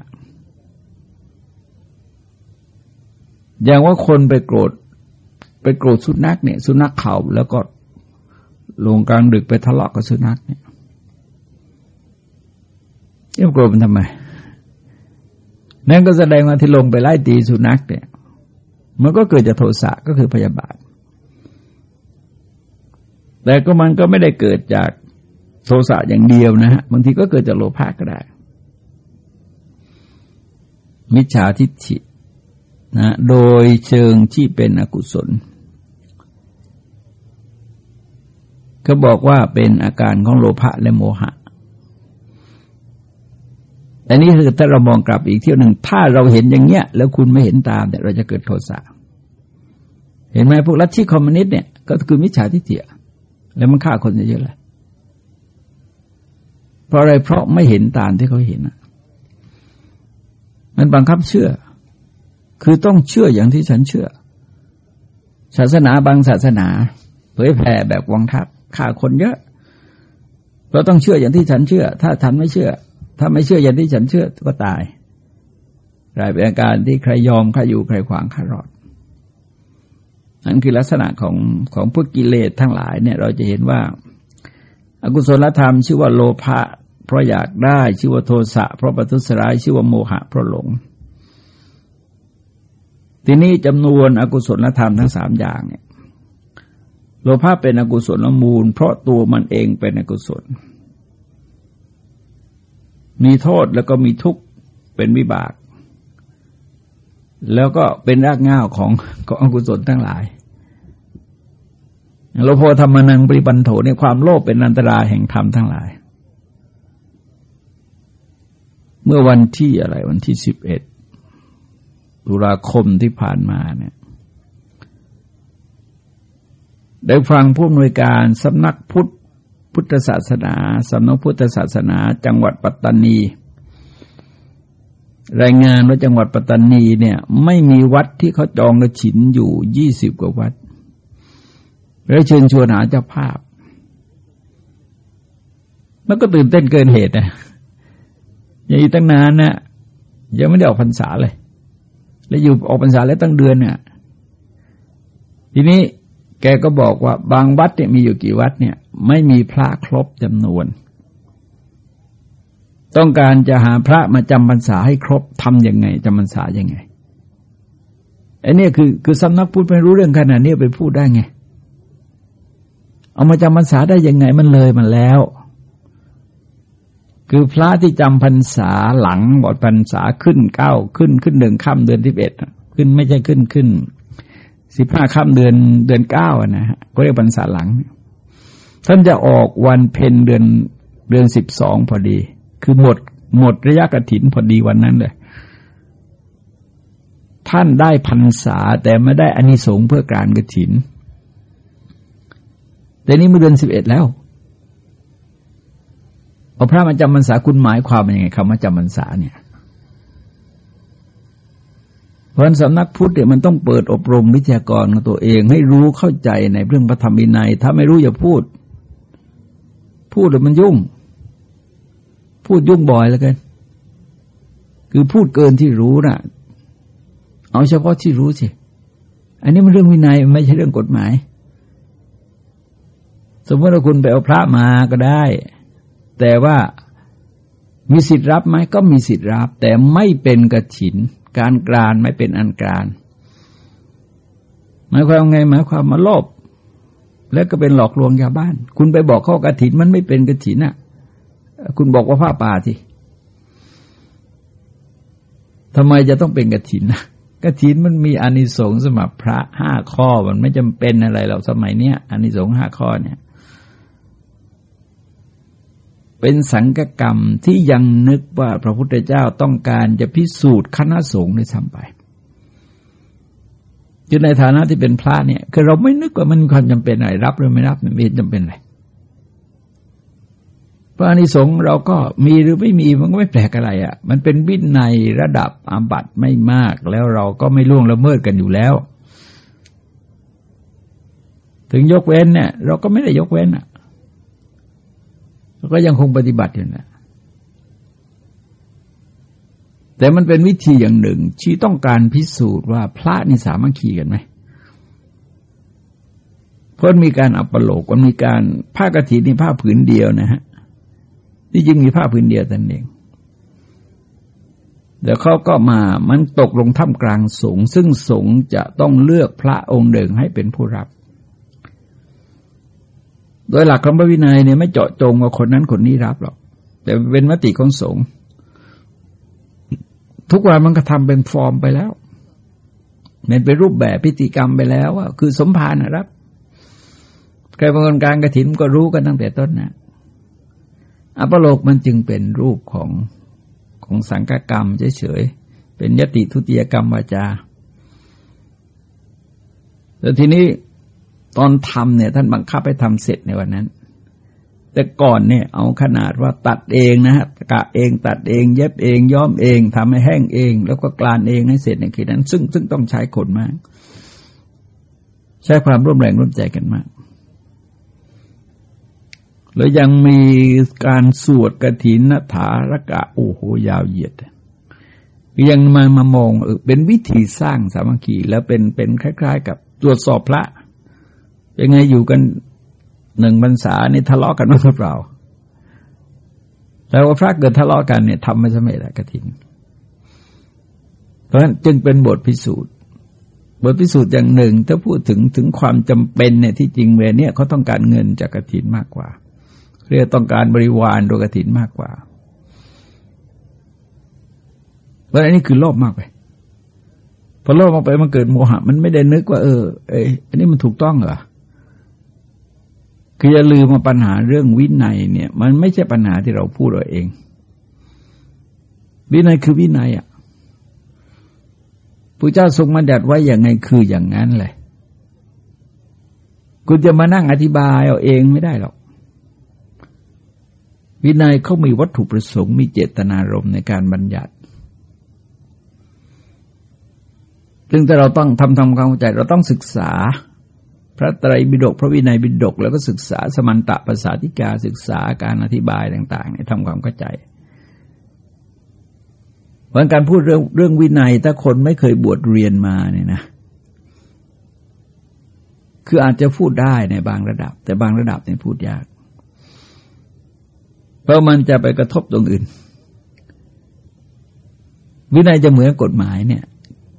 A: อย่างว่าคนไปโกรธ ไปโกรธสุนัขเนี่ย สุนัขเขาแล้วก็ลงกลางดึกไปทะเลาะกับสุนัขเนี่ยเยี่ยมโกรธมันทำไม นั่นก็แสดงว่าที่ลงไปไล่ตีสุนัขเนี่ย มันก็เกิดจากโทสะก็คือพยาบาท แต่ก็มันก็ไม่ได้เกิดจากโทสะอย่างเดียวนะฮะบางทีก็เกิดจากโลภะก็ได้ มิจฉาทิฏฐิ นะโดยเชิงที่เป็นอกุศล ก็บอกว่าเป็นอาการของโลภะและโมหะแต่นี่คือถ้าเรามองกลับอีกเที่ยวหนึ่ง ถ้าเราเห็นอย่างเงี้ย แล้วคุณไม่เห็นตามเนี่ย เราจะเกิดโทสะเห็นไหมพวกลัทธิคอมมิวนิสต์เนี่ยก็คือมิจฉาทิฏฐิแล้วมันฆ่าคนเยอะเลยเพราะอะไรเพราะไม่เห็นตามที่เขาเห็นมันบังคับเชื่อ คือต้องเชื่ออย่างที่ฉันเชื่อ ศาสนาบางศาสนา เผยแผ่แบบวังทัพฆ่าคนเยอะ เราต้องเชื่ออย่างที่ฉันเชื่อ ถ้าฉันไม่เชื่อ ถ้าไม่เชื่ออย่างที่ฉันเชื่อก็ตายกลายเป็นอาการที่ใครยอมใครอยู่ใครขวางใครรอดนั่นคือลักษณะของของพวกกิเลสทั้งหลายเนี่ย เราจะเห็นว่าอากุศลธรรม ชื่อว่าโลภะเพราะอยากได้ ชื่อว่าโทสะเพราะปัทุสร้าย ชื่อว่าโมหะเพราะหลง ทีนี้จำนวนอกุศลธรรมทั้งสามอย่างเนี่ยโลภะเป็นอกุศลมูล เพราะตัวมันเองเป็นอกุศล มีโทษแล้วก็มีทุกข์เป็นวิบาก แล้วก็เป็นรากง่าวของของอกุศลทั้งหลาย โลโภธรรมนังปริบันโถในความโลภเป็นอันตรายแห่งธรรมทั้งหลาย เมื่อวันที่อะไรวันที่สิบเอ็ด ตุลาคมที่ผ่านมาเนี่ยได้ฟังผู้อำนวยการสำนักพุทธพุทธศาสนาสำนักพุทธศาสนา จังหวัดปัตตานี รายงานว่าจังหวัดปัตตานีเนี่ย ไม่มีวัดที่เขาจองกระฉินอยู่ยี่สิบกว่าวัดแล้วเชิญชวนหาเจ้าภาพ มันก็ตื่นเต้นเกินเหตุนะอย่างนี้ตั้งนานนะยังไม่ได้ออกพรรษาเลย แล้วอยู่ออกพรรษาแล้วตั้งเดือนเนี่ยทีนี้แกก็บอกว่าบางวัดเนี่ยมีอยู่กี่วัดเนี่ย ไม่มีพระครบจำนวน ต้องการจะหาพระมาจำพรรษาให้ครบทำยังไงจำพรรษายังไงไอ้นี่คือคือสำนักพูดไม่รู้เรื่องขนาดนี้ไปพูดได้ไง เอามาจำพรรษาได้ยังไงมันเลยมันแล้ว คือพระที่จำพรรษาหลังบทพรรษาขึ้นเก้าขึ้นขึ้นหนึ่งค่ำเดือนที่เอ็ดขึ้นไม่ใช่ขึ้นขึ้นสิบห้าค่ำเดือนเดือนเก้านะฮะก็เรียกพรรษาหลัง ท่านจะออกวันเพ็ญเดือนเดือนสิบสองพอดี คือหมดหมดระยะกระถินพอดีวันนั้นเลยท่านได้พรรษาแต่ไม่ได้อานิสงส์เพื่อการกระถิน แต่นี้เมื่อเดือนสิบเอ็ดแล้ว เอาพระมาจำพรรษาคุณหมายความเป็นยังไงคำว่าจำพรรษาเนี่ยเพราะสำนักพุทธเนี่ยมันต้องเปิดอบรมวิทยากรของตัวเองให้รู้เข้าใจในเรื่องพระธรรมวินัย ถ้าไม่รู้อย่าพูด พูดแล้วมันยุ่ง พูดยุ่งบ่อยแล้วกัน คือพูดเกินที่รู้นะ่ะ เอาเฉพาะที่รู้สิอันนี้มันเรื่องวินัยไม่ใช่เรื่องกฎหมาย สมมติว่าคุณไปเอาพระมาก็ได้ แต่ว่ามีสิทธิ์รับไหมก็มีสิทธิ์รับ แต่ไม่เป็นกระถิน การกรานไม่เป็นอันกรานหมายความไงหมายความมาโลภแล้วก็เป็นหลอกลวงชาวบ้าน คุณไปบอกข้อกระถินมันไม่เป็นกระถินอะ คุณบอกว่าผ้าป่าที่ทำไมจะต้องเป็นกระถินนะกระถินมันมีอานิสงส์สำหรับพระห้าข้อมันไม่จำเป็นอะไรเราสมัยเนี้ยอานิสงส์ห้าข้อเนี่ย เป็นสังกกรรมที่ยังนึกว่าพระพุทธเจ้าต้องการจะพิสูจน์คณะสงฆ์ได้ทำไปคือในฐานะที่เป็นพระเนี่ยคือเราไม่นึกว่ามันมีความจำเป็นอะไรรับหรือไม่รับไม่เห็นจำเป็นอะไรพระอนิสงส์เราก็มีหรือไม่มีมันก็ไม่แปลกอะไรอะ่ะ มันเป็นวินัยระดับอาบัตไม่มาก แล้วเราก็ไม่ล่วงละเมิดกันอยู่แล้ว ถึงยกเว้นเนี่ย เราก็ไม่ได้ยกเว้นอะ ก็ยังคงปฏิบัติอยู่นะแต่มันเป็นวิธีอย่างหนึ่งที่ต้องการพิสูจน์ว่าพระนี่สามัคคีกันไหมเพราะมีการอัปโลกมันมีการผ้ากรถินนี่ผ้าผืนเดียวนะฮะที่จริงมีผ้าผืนเดียวแต่เองเดี๋ยวเขาก็มามันตกลงท่ามกลางสงฆ์ซึ่งสงฆ์จะต้องเลือกพระองค์หนึ่งให้เป็นผู้รับ โดยหลักของพระวินัยเนี่ยไม่เจาะจงว่าคนนั้นคนนี้รับหรอก แต่เป็นมติของสงฆ์ทุกวันมันก็ทำเป็นฟอร์มไปแล้วมันเป็นรูปแบบพิธีกรรมไปแล้วว่าคือสมภารนะครับใครบางคนการกระถิ่นก็รู้กันตั้งแต่ต้นนะอัปโลกมันจึงเป็นรูปของของสังฆกรรมเฉยๆเป็นยติทุติยกรรมวาจาแล้วทีนี้ ตอนทำเนี่ย ท่านบังคับให้ทำเสร็จในวันนั้น แต่ก่อนเนี่ยเอาขนาดว่าตัดเองนะฮะกะเองตัดเอง เย็บเองย้อมเองทำให้แห้งเอง แล้วก็กลานเองให้เสร็จในคืนนั้น ซึ่งซึ่งต้องใช้คนมาก ใช้ความร่วมแรงร่วมใจกันมากแล้วยังมีการสวดกระถินนถารกะโอ้โหยาวเหยียด ยังมามามองเออเป็นวิธีสร้างสามัคคีแล้วเป็นเป็นคล้าย ๆ กับตรวจสอบพระ ยังไงอยู่กันหนึ่งพรรษานี่ทะเลาะกันไม่เปล่า แล้วว่าพระเกิดทะเลาะกันเนี่ยทำไม่สำเร็จกระถิน เพราะฉะนั้นจึงเป็นบทพิสูจน์ บทพิสูจน์อย่างหนึ่ง ถ้าพูดถึงถึงความจำเป็นเนี่ยที่จริงเวเนี่ยเขาต้องการเงินจากกระถินมากกว่า เรียกต้องการบริวารโดยกระถินมากกว่าเพราะอันนี้คือโลภมากไปพอโลภมากไปมันเกิดโมหะ มันไม่ได้นึกว่าเออเอออันนี้มันถูกต้องเหรอ คืออย่าลืมมาปัญหาเรื่องวินัยเนี่ย มันไม่ใช่ปัญหาที่เราพูดเราเอง วินัยคือวินัยอะพระเจ้าทรงมาดัดไว้อย่างไงคืออย่างนั้นเลยคุณจะมานั่งอธิบายเอาเองไม่ได้หรอก วินัยเขามีวัตถุประสงค์มีเจตนารมณ์ในการบัญญัติซึ่งแต่เราต้องทำทำความเข้าใจ เราต้องศึกษา พระไตรปิฎกพระวินัยปิฎกแล้วก็ศึกษาสมันตะภาษาธิกาศึกษาการอธิบายต่างๆเนี่ยทำความเข้าใจเพราะการพูดเรื่องเรื่องวินัยถ้าคนไม่เคยบวชเรียนมาเนี่ยนะ คืออาจจะพูดได้ในบางระดับ แต่บางระดับเนี่ยพูดยาก เพราะมันจะไปกระทบตรงอื่น วินัยจะเหมือนกฎหมายเนี่ย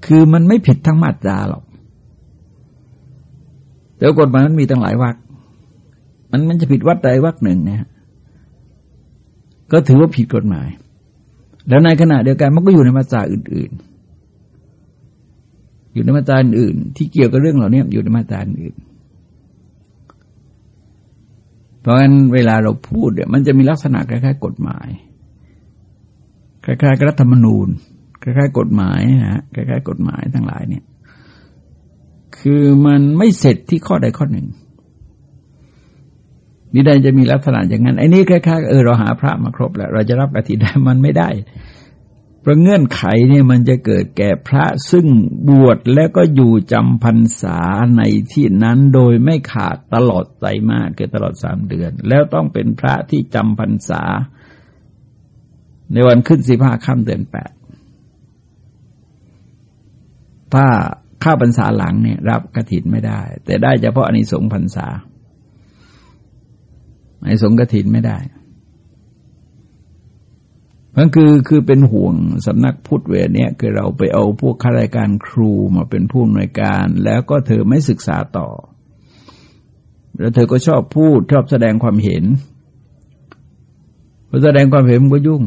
A: คือมันไม่ผิดทั้งมาตราหรอก แต่กฎหมายมันมีตั้งหลายวรรคมันมันจะผิดวัดใดวรรคหนึ่งเนี่ย ก็ถือว่าผิดกฎหมาย แล้วในขณะเดียวกันมันก็อยู่ในมาตราอื่น ๆ อยู่ในมาตราอื่นที่เกี่ยวกับเรื่องเหล่านี้อยู่ในมาตราอื่น เพราะฉะนั้นเวลาเราพูดเนี่ยมันจะมีลักษณะคล้ายๆกฎหมาย คล้ายๆรัฐธรรมนูญ คล้ายๆกฎหมายนะฮะคล้ายๆกฎหมายทั้งหลายเนี่ย คือมันไม่เสร็จที่ข้อใดข้อหนึ่งมิได้จะมีลักษณะอย่างนั้นไอ้นี่คล้ายๆเออเราหาพระมาครบแล้ว เราจะรับกฐินได้มันไม่ได้เพราะเงื่อนไขเนี่ยมันจะเกิดแก่พระซึ่งบวชแล้วก็อยู่จำพรรษาในที่นั้นโดยไม่ขาดตลอดใจมากคือตลอดสามเดือน แล้วต้องเป็นพระที่จำพรรษา ในวันขึ้นสิบห้าค่ำเดือนแปดถ้า ข้าพรรษาหลังเนี่ยรับกระถินไม่ได้ แต่ได้เฉพาะอนิสงส์พรรษาอนิสงส์กระถินไม่ได้มันคือคือเป็นห่วงสำนักพุทธเวรเนี่ยคือเราไปเอาพวกข้าราชการครูมาเป็นผู้อำนวยการ แล้วก็เธอไม่ศึกษาต่อ แล้วเธอก็ชอบพูดชอบแสดงความเห็นพอแสดงความเห็นมันก็ยุ่ง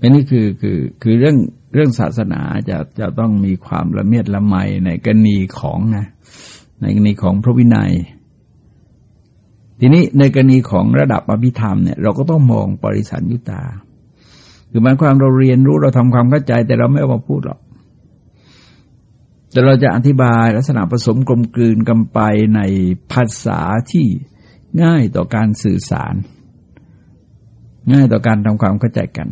A: อันนี้คือคือคือเรื่องเรื่องศาสนาจะจะต้องมีความละเมียดละไมในกรณีของนะในกรณีของพระวินัย ทีนี้ในกรณีของระดับอภิธรรมเนี่ยเราก็ต้องมองปริสันยุตา คือหมายความเราเรียนรู้เราทำความเข้าใจแต่เราไม่เอามาพูดหรอกแต่เราจะอธิบายลักษณะผสมกลมกลืนกันไปในภาษาที่ง่ายต่อการสื่อสาร ง่ายต่อการทำความเข้าใจกัน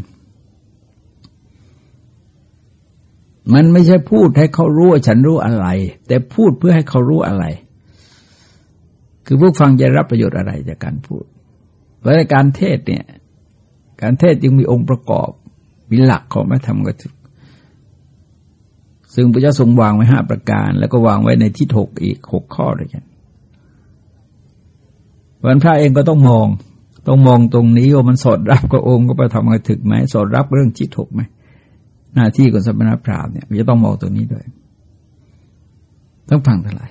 A: มันไม่ใช่พูดให้เขารู้ว่าฉันรู้อะไร แต่พูดเพื่อให้เขารู้อะไร คือผู้ฟังจะรับประโยชน์อะไรจากการพูดเพราะในการเทศเนี่ย การเทศจึงมีองค์ประกอบมีหลักของพระธรรมกถึกซึ่งพระเจ้าทรงวางไว้ห้าประการ แล้วก็วางไว้ในที่ถกอีกหกข้อด้วยกันวันพระเองก็ต้องมอง ต้องมองตรงนี้ว่ามันสอดรับกับองค์ก็ไปทำกระถึกไหมสอดรับเรื่องจิตถกไหม หน้าที่ของสมณพราหมณ์เนี่ยจะต้องมองตรงนี้ด้วย ต้องฟังเทั้งหลาย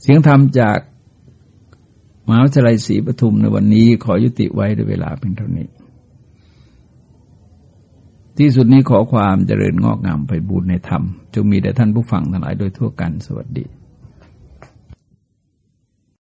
A: เสียงธรรมจากมหาวิทยาลัยศรีปทุมในวันนี้ขอยุติไว้ด้วยเวลาเพียงเท่านี้ ที่สุดนี้ขอความเจริญงอกงามไปบูรณนธรรม จงมีแด่ท่านผู้ฟังทั้งหลายโดยทั่วกันสวัสดี